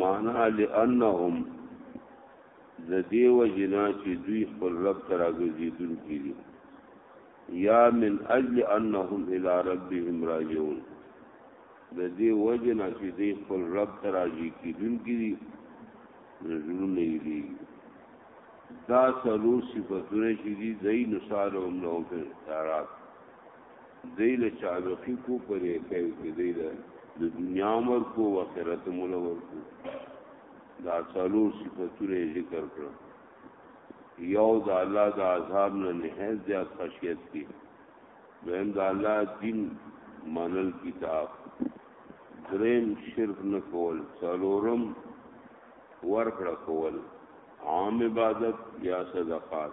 معنا لانهم د دې وجنا چې دوی خپل رب ته راګرځېدونکي دي یا من اجل انهم الى ربهم راجعون د دې وجنا چې دوی خپل رب ته راځي کېدونکي دي نزول نه دي دا څلور صفاتونه چې دي دای نصار او نو په اعتراض دی له چابقی کو پر یکیو کې دی له د دنیا امر کو او آخرت مولا ورکو دا څلور صفاتونه ذکر کړ یو د الله د عذاب نه نهایت زیات خشیت کی دویم د الله دین منل کتاب دریم شرک نه کول څلورم ورکړه کول عام عبادت یا صدقات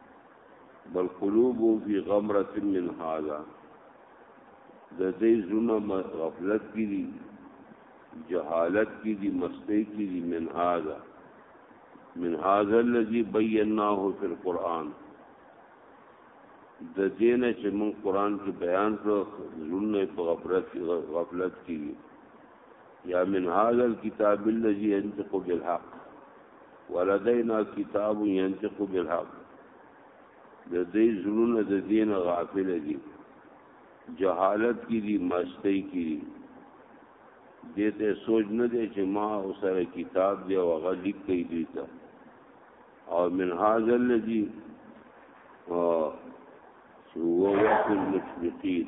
بل قلوب فی غمرت من هذا د دې زونه غفلت کې دي جهالت کې دي مستۍ کې دي من هذا من هذا الذي بيناه في القرآن د دینه چې مون قران کې بیان کړو زونه په غفلت غفلت کې یا من هذا الكتاب الذي ينطق بالحق ولدينا كتاب ينطق بالحق د دې زړونه د دین غافل دي جهالت کې دي مستۍ کې دي دې ته سوچ نه دی چې ما اوسره کتاب دی او هغه لیک کوي دوی ته او من هذا الذي هو وقت المشرقين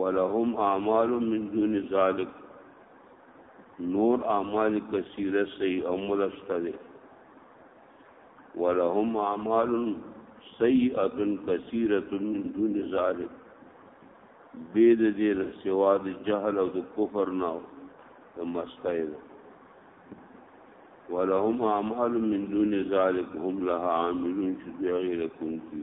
ولهم اعمال من دون ذلک نور اعمال کثیره سی او ملشتره ولهم اعمال سیئه کثیره من دون ذلک بيد دې سوا د جهل او د کفر نه او د مستۍ ولهم اعمال من دون ذلك هم لها عاملون چې غیر کوم کی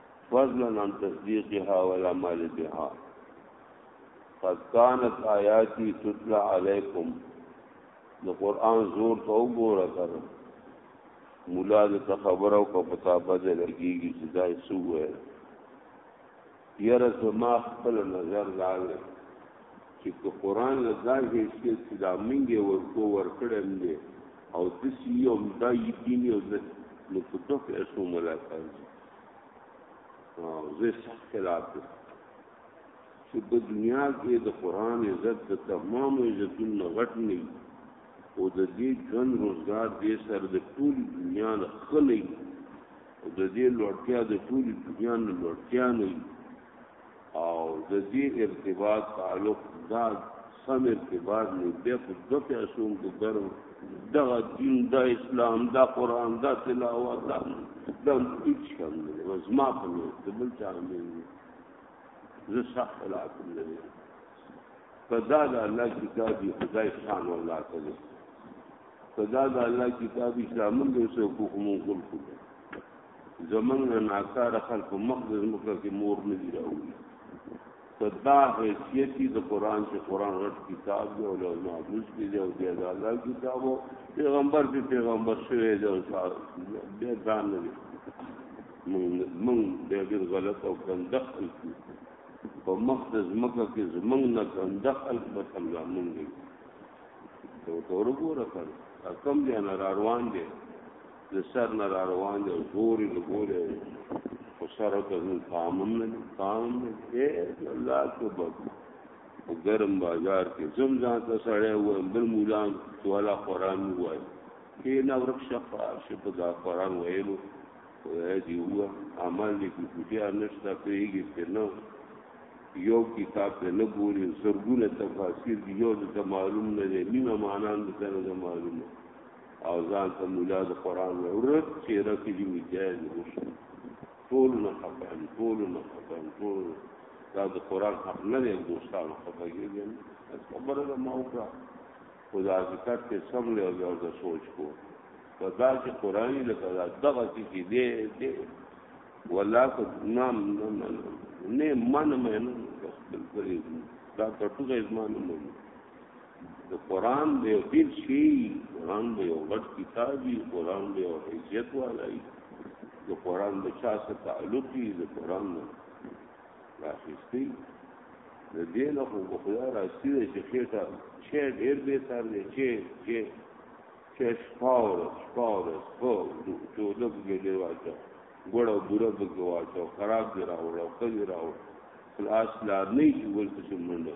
فضلا عن تصديقها والعمل بها قد كانت آياتي تتلى عليكم د قران زور ته وګوره کړه مولا د خبرو کو پتا بده لګيږي چې دا څه وایي یره زما خپل نظر دا دی چې په قران له دا هیڅ چې دا منګه ورکو ورکړم دی او د سیوم دا یقیني او نو په توګه اسو ملاقات زه سخت خلاف دي چې په دنیا کې د قران عزت د تمام عزتونو غټ نه وي او د دې ګن روزګار دې سره د ټول دنیا نه خلې او د دې لوړتیا د ټول دنیا نه لوړتیا نه وي او د دې ارتباط تعلق دا سم ارتباط نه بیا خو د پیسو د درو دغه دین دا اسلام دا قران دا تلاوت دا د هیڅ کم نه وز ما په نه د بل چا نه زه صح ولا کوم نه فدا د الله کتاب دی خدای شان والله تعالی فدا د الله کتاب اسلام موږ سره کوم کوم زمونږ نه ناکاره خلق مخ د زمکه کې مور نه دی راوړي صدا حیثیت د قران چې قران رد کتاب دی او له معبود کې دی او د الله کتاب او پیغمبر به پیغمبر شوی دی او بیا ځان نه دی مونږ ډېر غلط او ګنده خلک په مخ د زمکه کې زمونږ نه ګنده خلک به څنګه مونږ دی ته ورګوره کړه کم دی نه روان دی د سر نه را روان دی ګوري د ګوري او سره ته نو پام نه پام نه اے الله کو بد او ګرم بازار کې زم ځان ته سړی و بل مولان والا قران وای کې نه ورک شفا شپ دا قران وایلو وای دی هو عمل دې کو کوټیا نشتا پیږي ته نو یو کتاب ته نه ګوري زرګونه تفاسیر دی یو ته معلوم نه دی نیمه معنا نه ته معلومه او ځان ته مولا د قران ورک چې رکی دی مجاهد وشو ټول نه خپل ټول نه خپل ټول دا د قران حق نه دی دوستانو خپلږي خبره ده ما وکړه خو دا حقیقت ته سم له او دا سوچ کو په دا چې قرآني لکه دا دغه کې کې دی دی ولا کو نام نه من مې نه خپل پرې دا ټول ځمانه مې د قران دی او دین شي قران دی او غټ کتاب دی قران دی او حیثیت والای د قران د چا سره تعلق دی د قران نه راخستی د دین خو په خدا راستی دی چې خېټه چې ډېر به سر دی چې چې چې شپاور شپاور په چوله کې دی واچو ګړو بوره به واچو خراب دی راوړو کړي راوړو خلاص لار نه جوړ څه منډه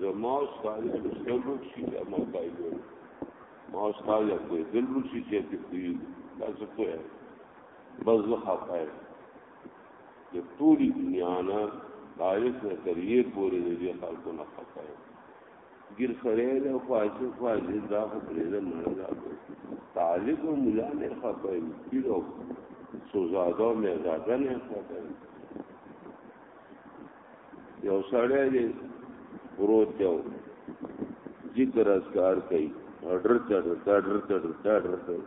زما استاد مستل روشي دا ما پایلو ما استاد په دل روشي چې ته کوي دا څه کوي بس زه خپای د ټولي دنیا نه دایس نه تریه پورې دې خلکو نه خپای ګیر سره له خواجه خواجه دا خو پرې نه نه طالب او مولا نه خپای پیرو سوزاده مې زاده نه خپای یو سړی دی پروت دی ذکر اذکار کوي ډر چړ ډر ډر ډر ډر ډر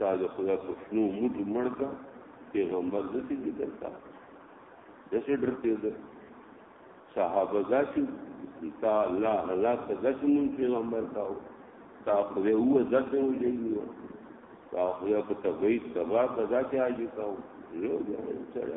دا د خدا په شنو موټو مړکا پیغمبر د دې ذکر تا د څه ډر ته ده صحابه ذاتي تا الله الله ته د څه مون پیغمبر تا تا خو یې هو ځکه وځي تا خو یې په تبعید سبا ته ځکه اجي تا یو ځای سره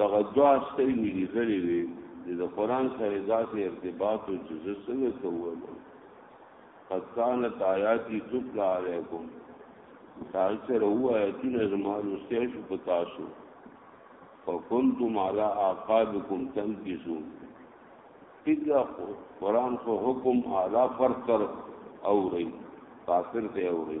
دغه دعا ستري مې لیدلې وي د قران سره داسې ارتباط او جزء څنګه کوو قد كانت آیاتی تطلع علیکم تاسو سره هو آیاتونه زما لوستیا شو په تاسو فکنتم علی اعقابکم تنکسون اذا قران خو حکم اعلی پر تر او رہی کافر ته او رہی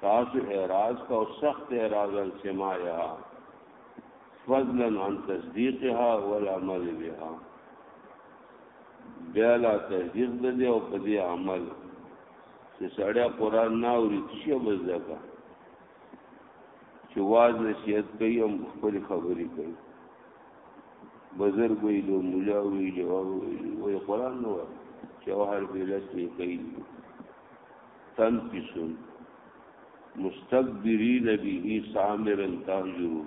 تاسو اعراض کا او سخت اعراض عن سماعها فضلا عن تصديقها والعمل بها بیا لا تصدیق د دې او په دې عمل چې سړی قران نه اوري څه به ځکه چې واز نصیحت کوي او خپل خبرې کوي بزرګ ویل مولا ویل او قران نو چې هر بیلت نه کوي تنفس مستكبرين به سامرا تهجرو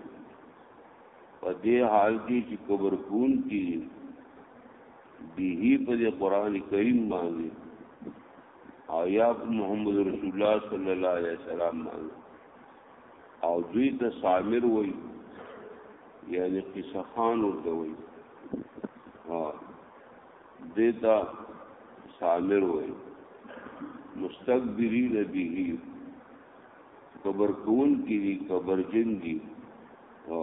په دې حال کې چې کبر کون کې به په قرآن کریم باندې او یا محمد رسول الله صلی الله علیه وسلم باندې او دوی ته سامر وای یعنی قصه خان ورته وای ها دیتا سامر وای مستقبرین به قبر کون کی دی قبر جن دی او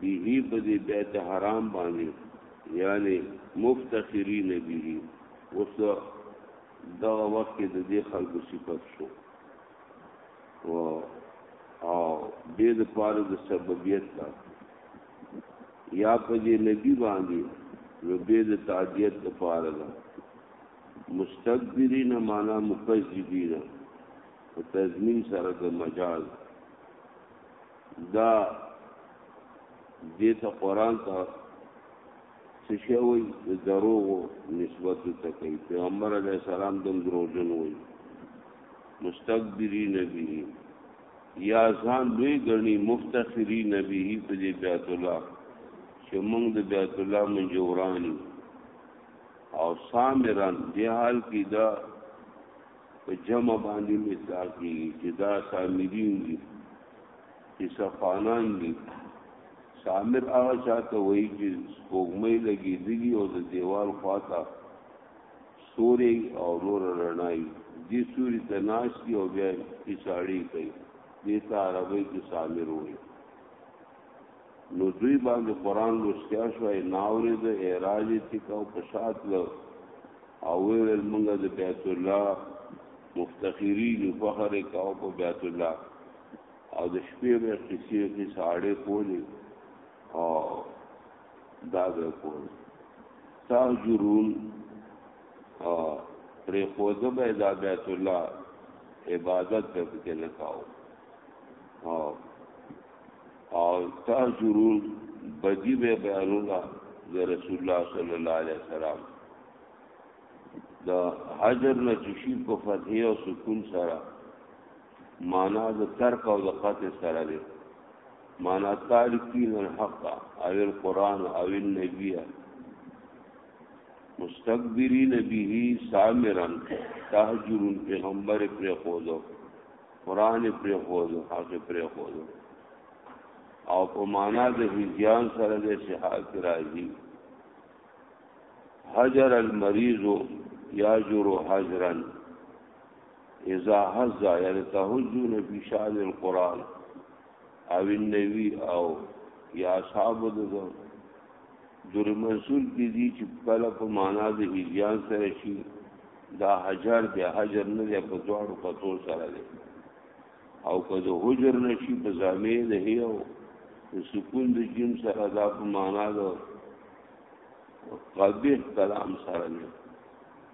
به په دې بیت حرام باندې یعنی مفتخرین به اوس دا وخت کې د دې خلکو صفت شو او او دې د پاره د سببیت دا یا په دې نبی باندې نو به د تعدیت د پاره ده مستكبرین معنا مکذبین او تضمین سره د مجاز دا دې ته قران ته څه شوی د دروغ نسبت ته کوي پیغمبر علی السلام د دروغجن وي مستكبرین به یا ځان لوی ګڼي مفتخرین به په دې بیت الله چې موږ د بیت الله منجورانی او سامران دی حال کې دا په جمع باندې مثال کې چې دا سامرین دي چې صفانان دي سامر هغه چاته وایي چې سپوږمۍ لګېدلي او د دیوال خواته سوری او نور رڼای دی سوری ته ناش دی او بیا پیساړی کوي دیتا عربی کې سامر وای نو دوی باندې قران لوستیا شو ناورې د اعراج تی کو پشات لو او ویل مونږه د بیت الله مفتخرین فخر کاو په بیت الله او د شپې به قصې کې ساړې کولې او دا به کول تاجرون او پر خود به دا بیت الله عبادت به پکې نه کاو او او تاجرون بدی به بیانولا د رسول الله صلی الله علیه وسلم دا حجر نه چې شي په فتح او سکون سره معنا د ترک او د قطع سره دی معنا تارکین الحق او القرآن او النبی مستقبرین به سامرن تهجرون پیغمبر پر خودو قرآن پر خودو حق پر خودو او په معنا د هجیان سره د صحاف راځي حجر المریض یا جرو حجرن اذا هز یعنی تهزون فی شان القرآن او النبی او یا اصحاب دغه در منصور کې دي چې کله په معنا د هجیان سره شي دا حجر دی حجر نه دی په دواړو پتو سره دی او که د حجر نشي په زامې د هیو د سکون د جیم سره دا په معنا د قبیح کلام سره دی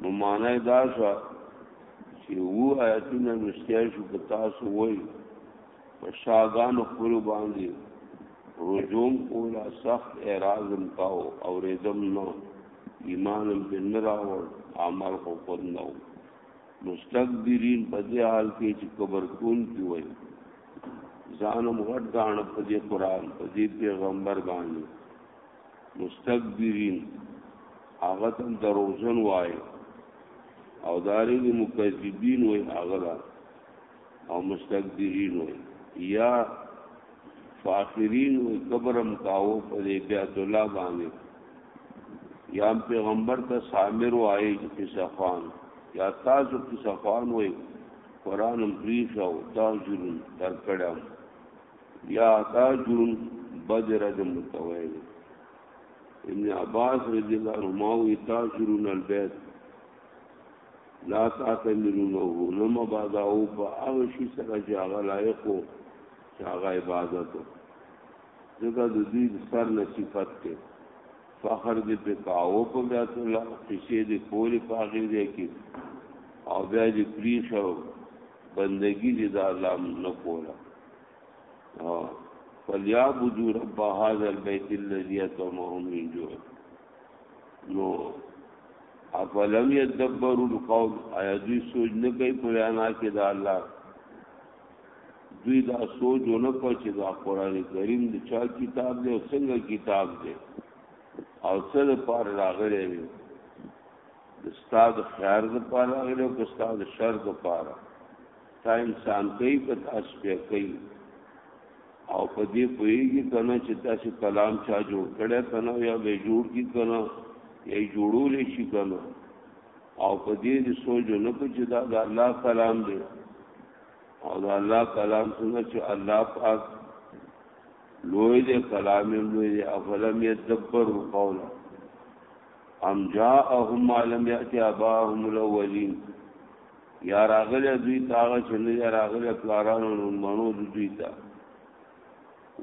نو معنی دا شو چې وو آیتونه نشته شو په تاسو وای په شاګان خپل باندې رجوم کولا سخت اعراضم کاو او ردم نو ایمانم بن راور عمل خو خود نو مستكبرین په دې حال کې چې کبر کون کی وای ځانم غټ غاڼه په دې قران په دې پیغمبر باندې مستكبرين هغه ته دروژن وای او دارنګ مکذبین وای هغه لا او مستكبرین وای یا فاخرین وای کبرم کاو په بیات الله باندې یا پیغمبر ته سامر وای چې صفان یا تاسو کې صفان وای قران پریښو تاسو جرم تر کړم یا تا جون بد رجم متویل ابن عباس رضی اللہ عنہما وی تا جرون البیت لا تعتمرونه نما باداو با اغشی سره چې هغه لایق وو چې هغه عبادت وو ځکه د دوی سر نه صفت ته فخر دې په کاو په بیات الله قصې دې کولې په هغه دې کې او بیا دې پریښو بندگی دې د الله نه کوله ها فلیعبدوا رب هذا البيت الذي اطعمهم من جوع نو افلم يدبروا القول ایا دوی سوچ نه کوي په انا کې دا الله دوی دا سوچ نه کوي چې دا قران کریم د چا کتاب دی او څنګه کتاب دی او څه لپاره راغلی دی د استاد خیر لپاره راغلی او د استاد شر لپاره تا انسان کوي که تاسو بیا کوي او په دې پوهېږي که نه چې تاسو کلام چا جوړ کړی که نه یا به جوړ کړي که نه یا یې جوړولی شي که نه او په دې دې سوچ نه کړو چې دا د الله کلام دی او د الله کلام څنګه چې الله پاک لوی دې کلام یې لوی دې افلم یدبر قول ام جاءهم ما لم یأتی آباهم الاولین یا راغلی دوی ته هغه چې نه راغلی پلارانو لومړنو دوی ته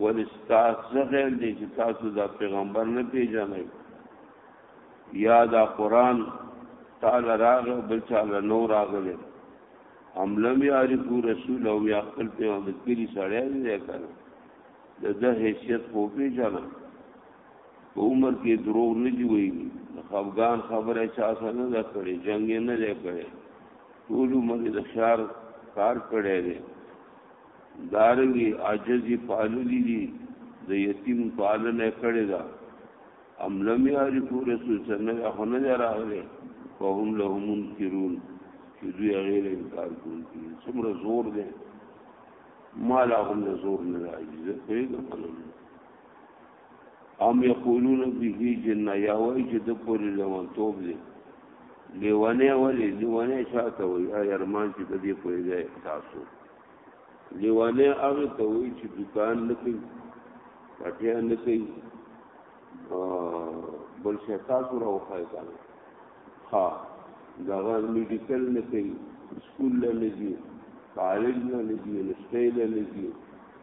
ولې ستاسو څه خیال دی چې تاسو دا پیغمبر نه پیژنئ یا دا قرآن تعالی راغه بل چاله نو راغله هم لم یعرفو رسول او یا خپل پیغمبر کلی سړی دی کنه د ده حیثیت خو پیژنه په عمر کې دروغ نه دی ویلي د خفګان خبره چا سره نه ده کړې جنګ یې نه دی کړی ټول عمر یې د خیار کار کړی دی دارنګې عاجز یې پاللي دي د یتیم پالنه یې کړې ده ام لم یعرفو رسول صلی الله علیه وسلم نه راغلی فهم له منکرون چې دوی هغې له انکار کوونکي څومره زور دی ما لا هم زور نه راځي زه پوهېږم ام یقولون به جنہ یا وای چې د پوری لون توب دی لیوانه ولی لیوانه شاته وای ای ارمان چې د دې پوری دی تاسو لیوانه هغه ته وای چې دکان نه کوي پټیا نه کوي بل څه تاسو راوخای کړه ها دا غل میډیکل نه کوي سکول نه دی کالج نه دی یونیورسيټي نه دی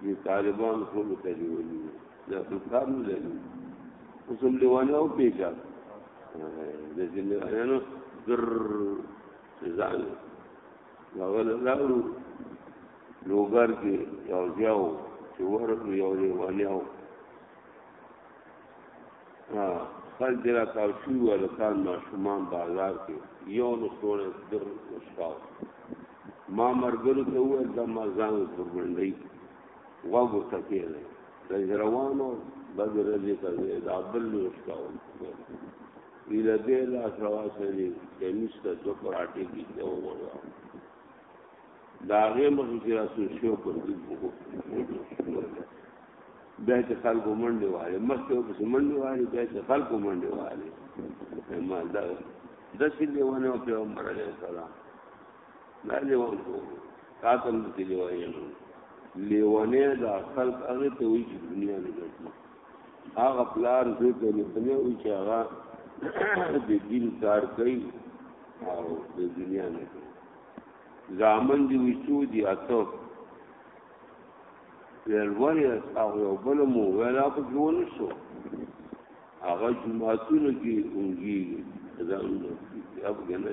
دي طالبان خو ته دی ونی دا خو کار نه لري اوس هم لیوانه او پیچا د ذمہ وارانو در ځان هغه لاړو لوګر کې یو ځاو چې ورته یو لیوانه او ها خل درا تاو شو ولکان ما شومان بازار کې یو نو څونه در وشکاو ما مرګرو ته وویل دا ما ځان پر منډۍ غوږو ته کېږی دا چې روانو بد ورځې ته دی دا بل لوش کول وی له دې لاس راوسري کمیس ته دوه پراټې دي ته وغورځه دا هغې مخې چې راسو شو پر دې بیا چې خلکو منډې وهلې مخکې ورپسې منډې وهلې بیا چې خلکو منډې وهلې ما دا داسې لیونی و پیغمبر علیه السلام دا لیوان خو تا ته هم داسې لیوانې نه لیوانې دا خلک هغې ته وایي چې دنیا نه ګټي هغه پلار زوی ته لیوانې وایي چې هغه د دین کار کوي او د دنیا نه کوي زامن دي وي څو دي اته ویل ولې هغه یو بل مو ویل هغه پکې ونه شو هغه جوماتونو کې اونګي ځانونه هغه نه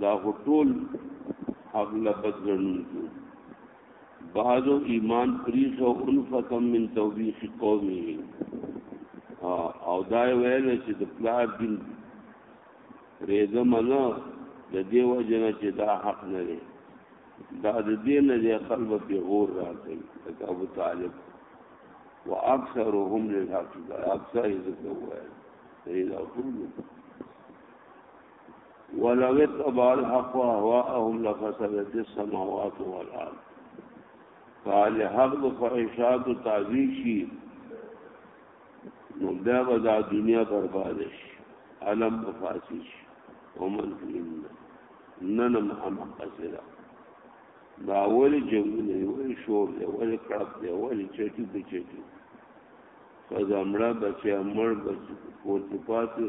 دا هټول اغلا بدګنون کو بعضو ایمان پریخ او انفقم من توبیخ قومه او دا ویل چې د پلار دین ریزه منه د دې وجه نه چې دا حق نه دی دا د دې نه دی قلب په غور راځي لکه ابو طالب واکثرهم للحق دا اکثر یې ځکه وایي دا ټول ولو اتبع الحق اهواءهم لفسدت السماوات والارض قال حق د خواهشات او تعویل شي نو بیا به دا دنیا برباد شي علم بفاسی شي ومن فین ننم هم قصرا دا ولی جنگونه دی ولی شور دی ولی کړپ دی ولی چټي په چټي فزامړه بچي امړ بچي پورته پاتې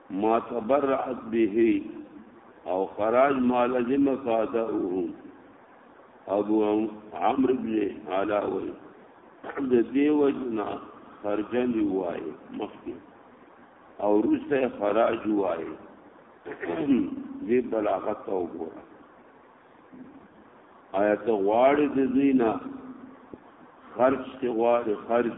ما تبرعت به او خراج ما لزم قادعه ابو عمرو بن علا وی د دیو جنا خرجن وای مخکې او روسه خراج وای دې بلاغت او ګوره آیا ته غواړې د دینه خرج ته غواړې خرج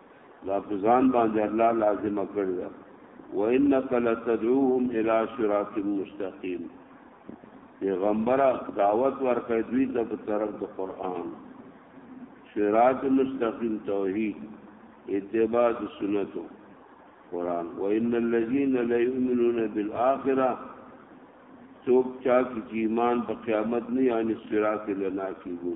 دا په ځان باندې الله لازم کړی دا وانک لتدعوهم الى صراط مستقيم پیغمبره دعوت ورکړ دوی ته په طرف د قران صراط مستقيم توحید اتباع د سنتو قران وان الذين لا يؤمنون بالاخره څوک چا چې ایمان په قیامت نه یعنی صراط لنا کیږي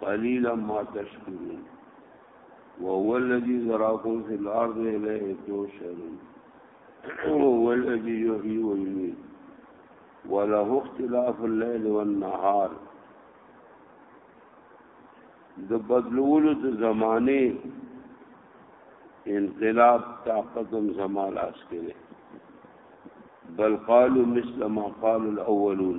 قليلا ما تشكرون وهو الذي ذراكم في الارض اليه توشرون وهو الذي يحيي ويميت وله اختلاف الليل والنهار د بدلولو د زمانه انقلاب طاقتم زما لاس کې بل قالوا مثل ما قال الاولون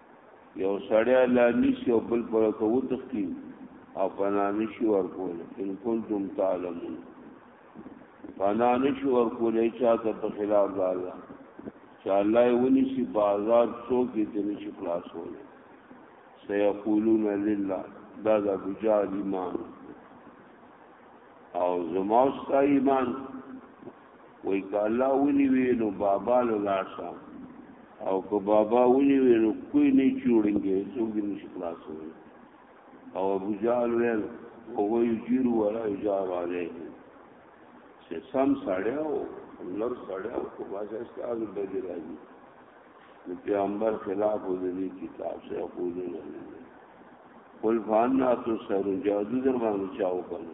یو سړی لا نشي او بل پر ته وتختی او پنا نشي ورکول ان کنتم تعلمون پنا نشي ورکول چا ته په خلاف د الله چې الله یې ونی شي بازار څوک یې ته نشي خلاصول سيقولون لله دا د ابو جهل ایمان او زما واست ایمان وای که الله ونی وی نو بابا لاړشه او که بابا ونی وی نو کوی نه چوڑنګي څوک دې نشي خلاصوي او ابو جهل ویل هو یجیر ولا یجار علیه چې سم سړیو نور سړیو کو بازه استاد به دی راځي نو پیغمبر خلاف وزنی کتاب سے اقول نه قل فانا تو سر جادو در باندې چاو کړو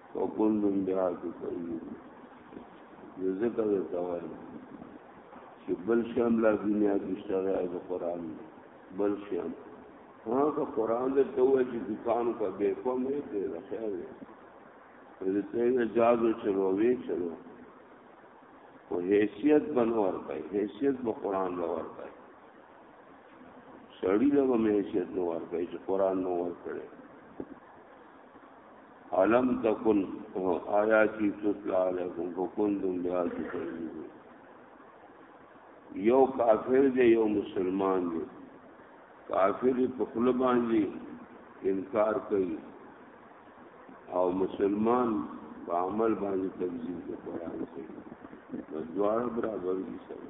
وکل بها تکذب ذکر د توای چې بل شام لا دنیا کې شته د قران بل شام ها که قران د توای چې دکان کا به کوم دې راخیر دې ته اجازه چلو وی چلو او حیثیت بنور کوي حیثیت به قران لور کوي سړی له مې حیثیت نور کوي چې قران نور کړي علم تکن آیاتی تطلع علیکم فکنتم بها تکذبون یو کافر دی یو مسلمان دی کافر په خپل باندې انکار کوي او مسلمان په عمل باندې تکذیب کوي قرآن کوي دوار برابر دي سره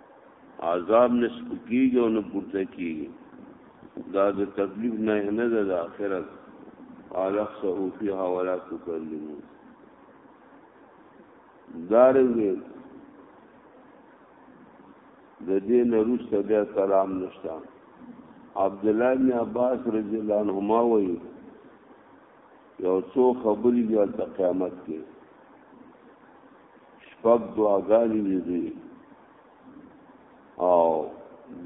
عذاب نه سپکیږي او نه پورته کیږي دا د تکلیف نه نه ده د آخرت الخصه فيها ولا تكلمون دارنګه د دې نروسته بیا کلام نشته عبد الله بن عباس رضی الله عنهما وایي یو څو خبرې دي هلته قیامت کې شپږ دعاګانې دي دوی او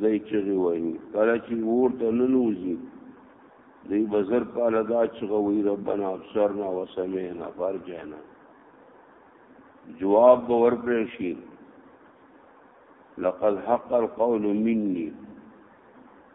دوی چغې وایي کله چې اور ته ننوځي دوی به زر کاله دا چغه وایي ربنا ابصرنا وسمعنا فارجعنا جواب به ورکړی شي لقد حق القول مني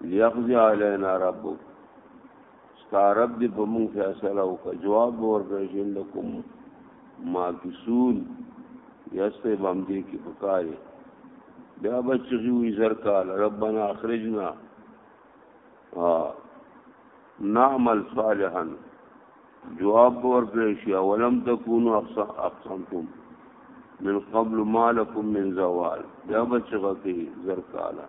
لیقضی علینا ربک ستا رب دې په مونږ فیصله وکړه جواب ورکړي چې لکم ما کسون یسته بم دې کې پکاري بیا بچی وی زر کال ربنا اخرجنا نعمل صالحا جواب ورکړي چې اولم تکونو اقسمتم من قبل ما لكم من زوال بیا بچی غتی زر کاله